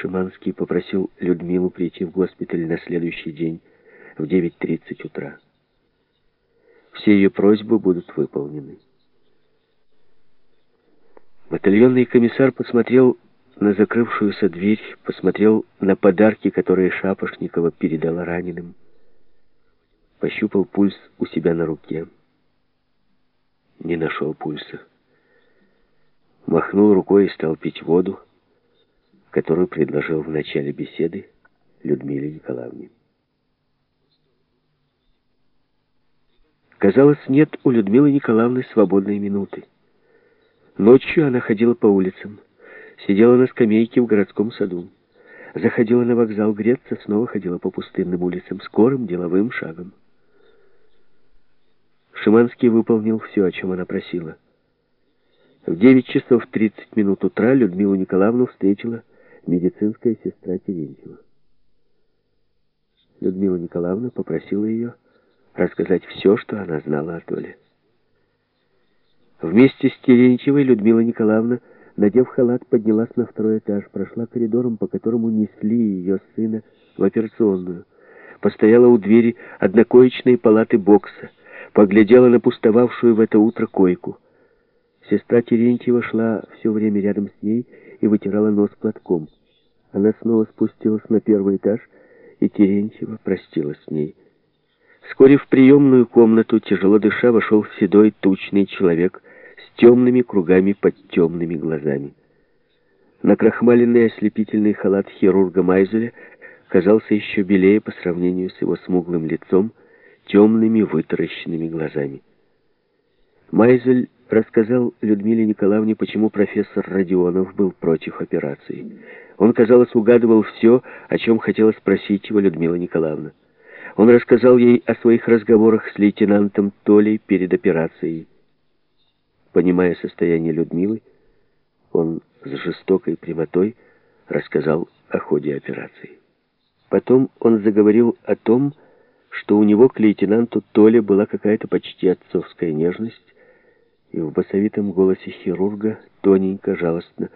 Шиманский попросил Людмилу прийти в госпиталь на следующий день в 9.30 утра. Все ее просьбы будут выполнены. Батальонный комиссар посмотрел на закрывшуюся дверь, посмотрел на подарки, которые Шапошникова передала раненым, пощупал пульс у себя на руке. Не нашел пульса. Махнул рукой и стал пить воду, которую предложил в начале беседы Людмиле Николаевне. Казалось, нет у Людмилы Николаевны свободной минуты. Ночью она ходила по улицам, сидела на скамейке в городском саду. Заходила на вокзал греться, снова ходила по пустынным улицам, скорым деловым шагом. Шиманский выполнил все, о чем она просила. В 9 часов 30 минут утра Людмилу Николаевну встретила медицинская сестра Терентьева. Людмила Николаевна попросила ее рассказать все, что она знала о Толе. Вместе с Терентьевой Людмила Николаевна, надев халат, поднялась на второй этаж, прошла коридором, по которому несли ее сына в операционную. Постояла у двери однокоечной палаты бокса, поглядела на пустовавшую в это утро койку. Сестра Терентьева шла все время рядом с ней и вытирала нос платком. Она снова спустилась на первый этаж, и Терентьева простилась с ней. Вскоре в приемную комнату, тяжело дыша, вошел седой, тучный человек с темными кругами под темными глазами. Накрахмаленный ослепительный халат хирурга Майзеля казался еще белее по сравнению с его смуглым лицом, темными вытаращенными глазами. Майзель рассказал Людмиле Николаевне, почему профессор Родионов был против операции. Он, казалось, угадывал все, о чем хотела спросить его Людмила Николаевна. Он рассказал ей о своих разговорах с лейтенантом Толей перед операцией. Понимая состояние Людмилы, он с жестокой прямотой рассказал о ходе операции. Потом он заговорил о том, что у него к лейтенанту Толе была какая-то почти отцовская нежность, и в басовитом голосе хирурга тоненько, жалостно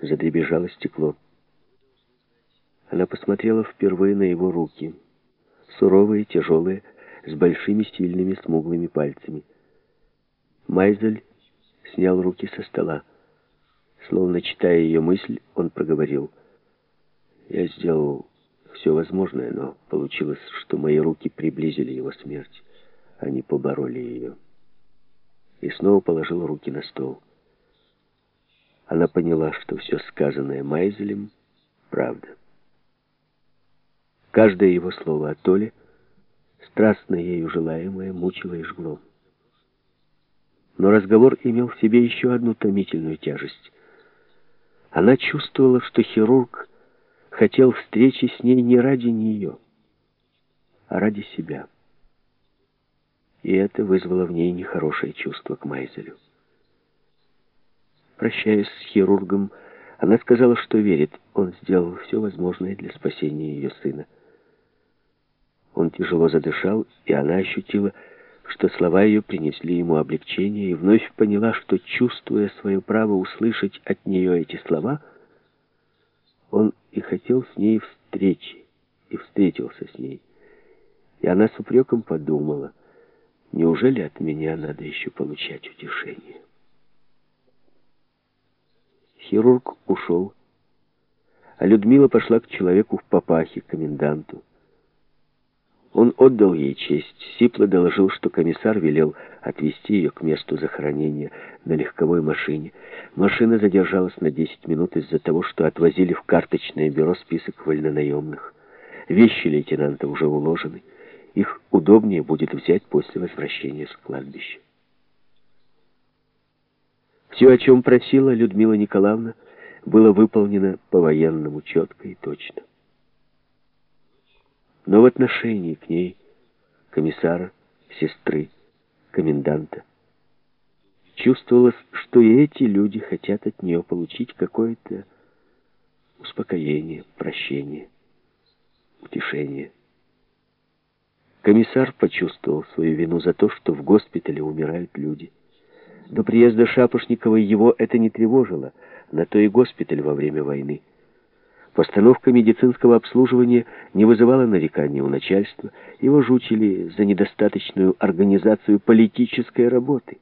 задребежало стекло. Она посмотрела впервые на его руки — суровые, тяжелые, с большими сильными смуглыми пальцами. Майзель снял руки со стола. Словно читая ее мысль, он проговорил. «Я сделал все возможное, но получилось, что мои руки приблизили его смерть. Они побороли ее». И снова положил руки на стол. Она поняла, что все сказанное Майзелем — правда. Каждое его слово о Толе, страстно ею желаемое, мучило и жгло. Но разговор имел в себе еще одну томительную тяжесть. Она чувствовала, что хирург хотел встречи с ней не ради нее, а ради себя. И это вызвало в ней нехорошее чувство к Майзелю. Прощаясь с хирургом, она сказала, что верит, он сделал все возможное для спасения ее сына. Он тяжело задышал, и она ощутила, что слова ее принесли ему облегчение, и вновь поняла, что, чувствуя свое право услышать от нее эти слова, он и хотел с ней встречи, и встретился с ней. И она с упреком подумала, неужели от меня надо еще получать утешение? Хирург ушел, а Людмила пошла к человеку в папахе, коменданту. Он отдал ей честь, сипло доложил, что комиссар велел отвезти ее к месту захоронения на легковой машине. Машина задержалась на 10 минут из-за того, что отвозили в карточное бюро список вольнонаемных. Вещи лейтенанта уже уложены. Их удобнее будет взять после возвращения с кладбища. Все, о чем просила Людмила Николаевна, было выполнено по-военному четко и точно. Но в отношении к ней, комиссара, сестры, коменданта, чувствовалось, что и эти люди хотят от нее получить какое-то успокоение, прощение, утешение. Комиссар почувствовал свою вину за то, что в госпитале умирают люди. До приезда Шапошникова его это не тревожило, на то и госпиталь во время войны. Постановка медицинского обслуживания не вызывала нареканий у начальства. Его жучили за недостаточную организацию политической работы.